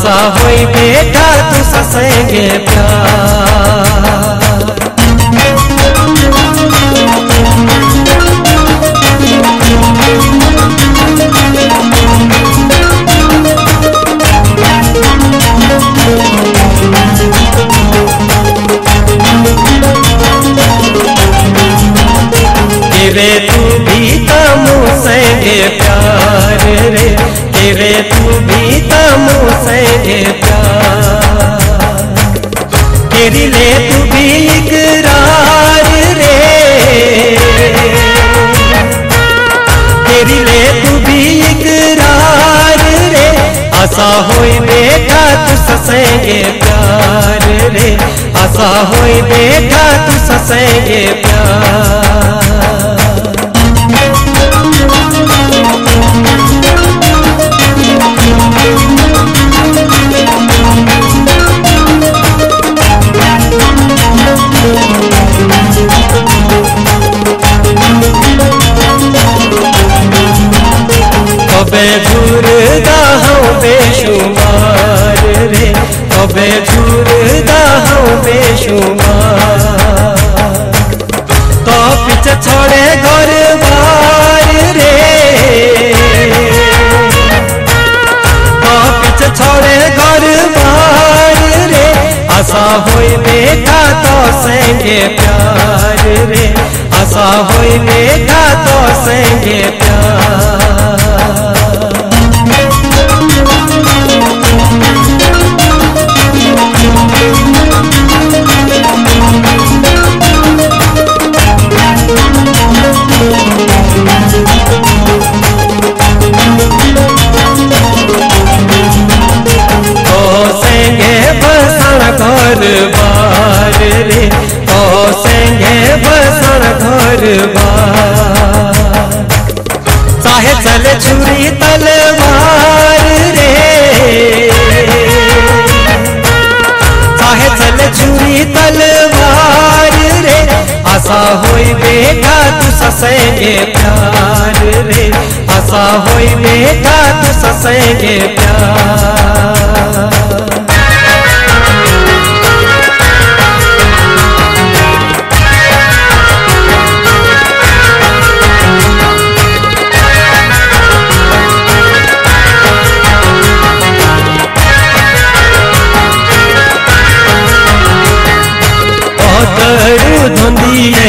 असा होई बेटा तू ससेंगे प्यार। बसेंगे प्यार चले छुरी तलवार रे। चाहे चले छुरी तलवार रे। आशा होई बेटा, तू ससेंगे प्यार रे। आशा होई बेटा, तू ससेंगे प्यार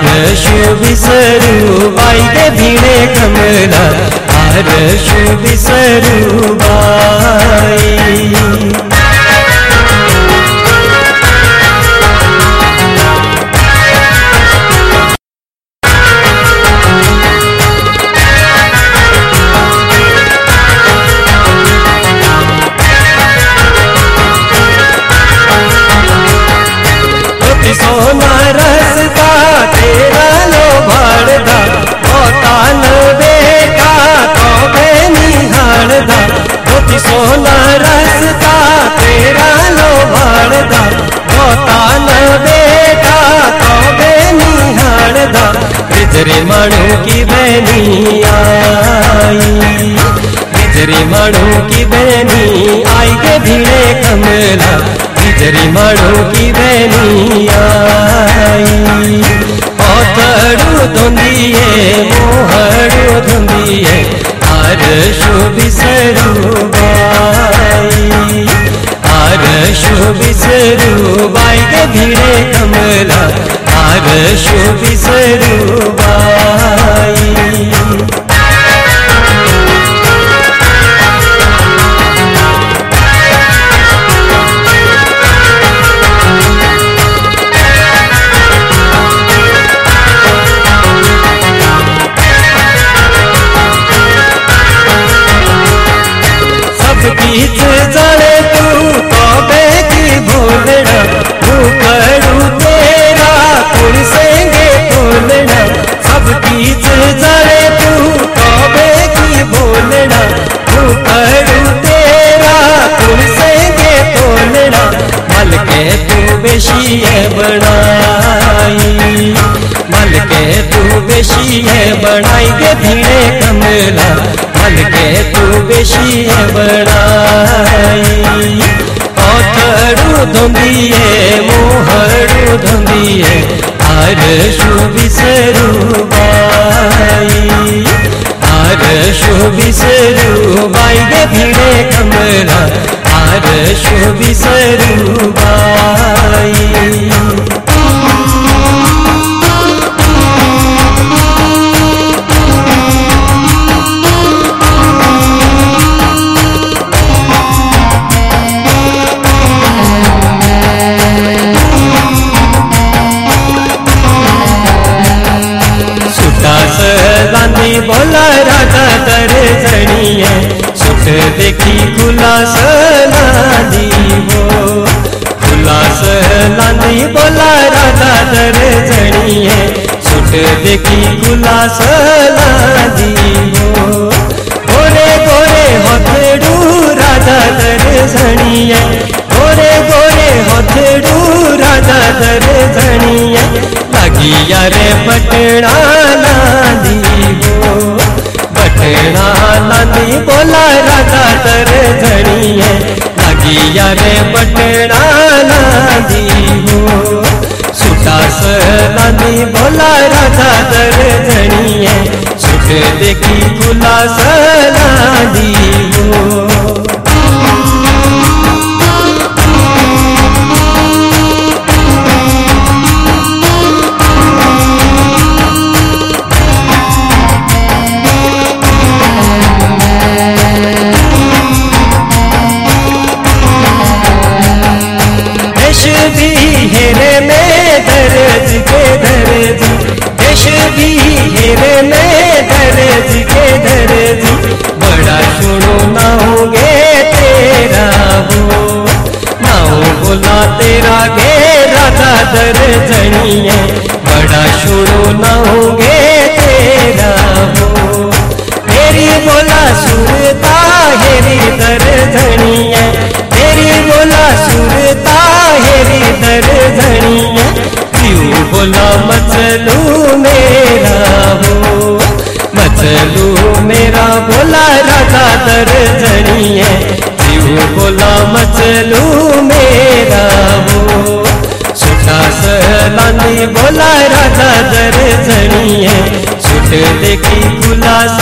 शुभि सूबा भीडे कमला अर शुभरु मणु की बहनी आई के भीड़े कमला बिजरी मणु की बहनी आई। ओतड़ू धुंदिए मोहड़ू धुंदिए आरशु बिसरू बाई आरशु बिसरू बाई के भीड़े कमला आरशु बिसरू बाई धीरे कमला मन के तू बेशी बड़ाई ओठड़ू धोंदिए मुहड़ू धोंदिए आर शुभि से आर शुभि से रूबाई गे धीरे कमला, आर शुभि से मारे पटना नदी हो सुटा सलामी बोला राजा दर धनिए सुट देखी खुला सलामी हो की खुलासा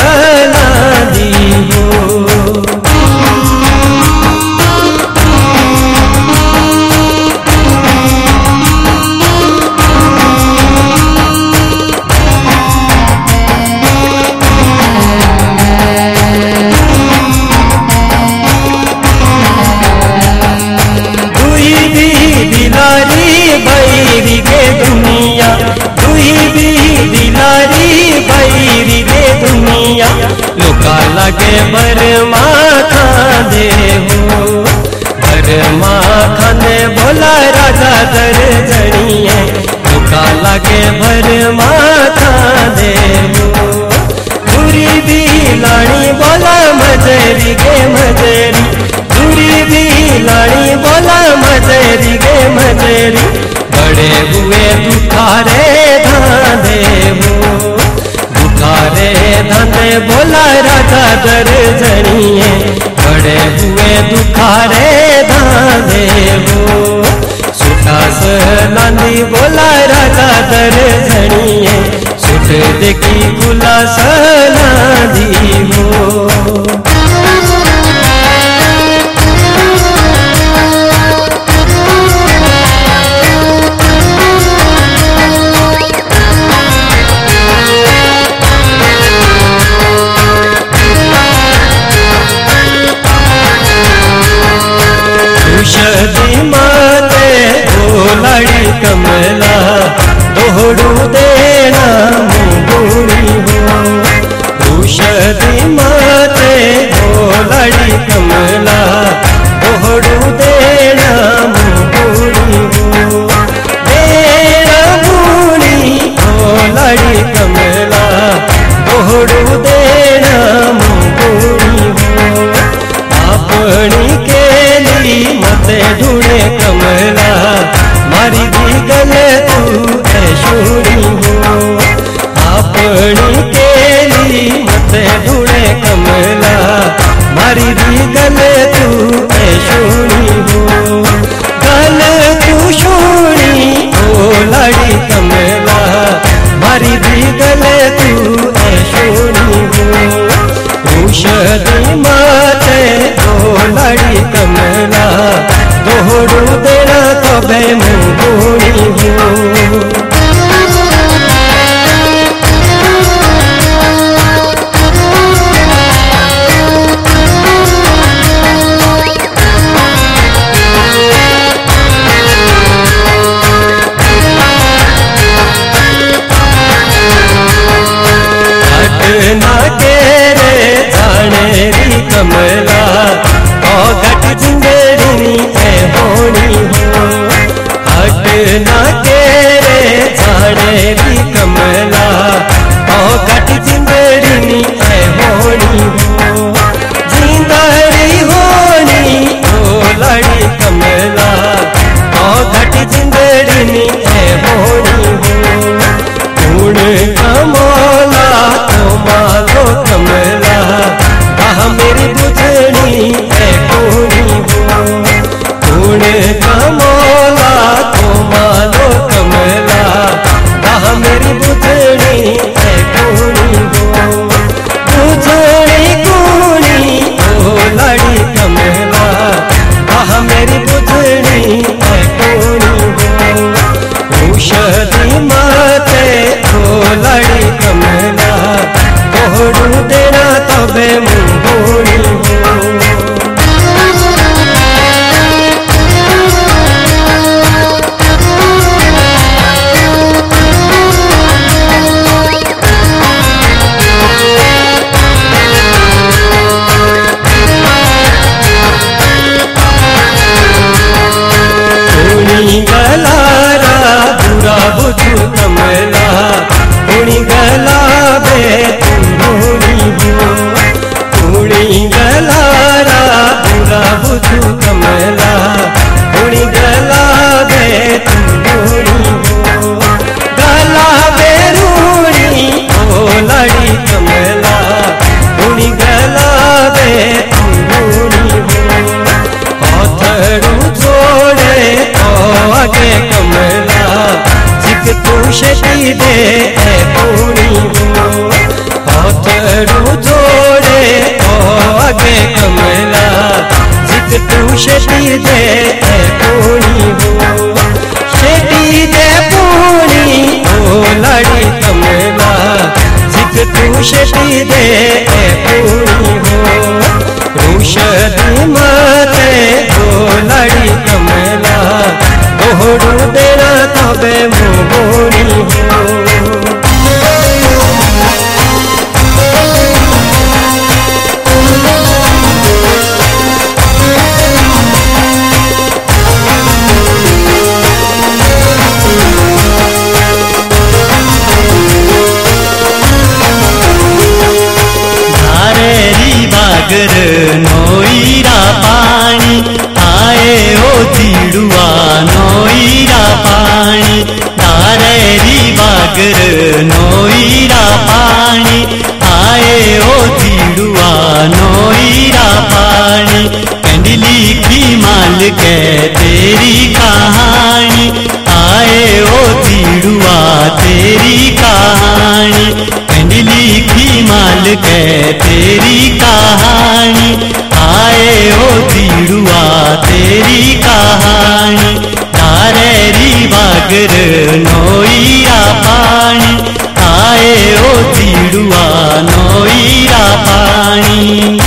चादर ज़रिए बड़े हुए दुखारे धाने वो सुटा सहलानी बोला राजा दर जनिए सुट देखी गुला सहलानी കൊടുക്കാം छोड़ू तेरा तबे मोरी हो के तेरी कहानी। आए ओ तीड़ुआ तेरी कहानी। अंडली की माल के तेरी कहानी। आए ओ तीड़ुआ तेरी कहानी। तारे री बागर नोईरा पानी आए ओ तीड़ुआ नोईरा पानी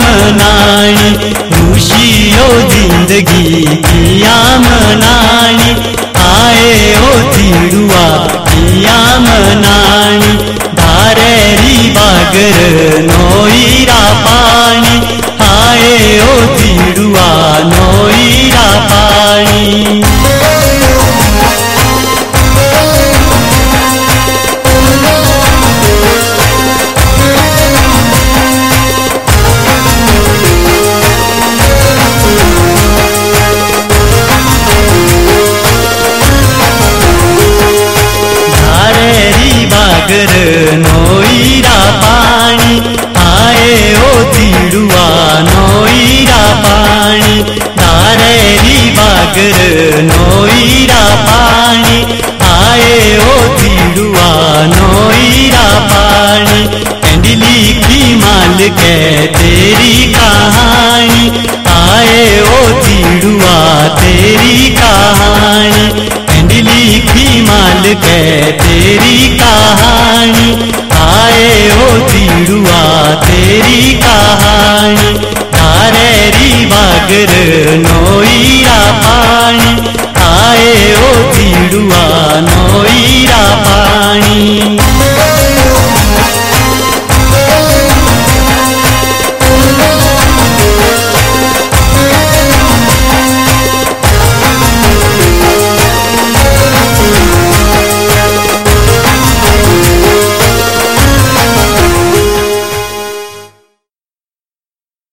मनाई खुशियों ज़िंदगी किया मनाई आए ओ तिरुआ किया मनाई धारेरी बागर नोईरा पानी आए ओ तिरुआ नोईरा पानी कहानी। आए हो तिरुआ, तेरी कहानी। आरे री बागर नोईरा पानी आए हो तिरुआ नोईरा पानी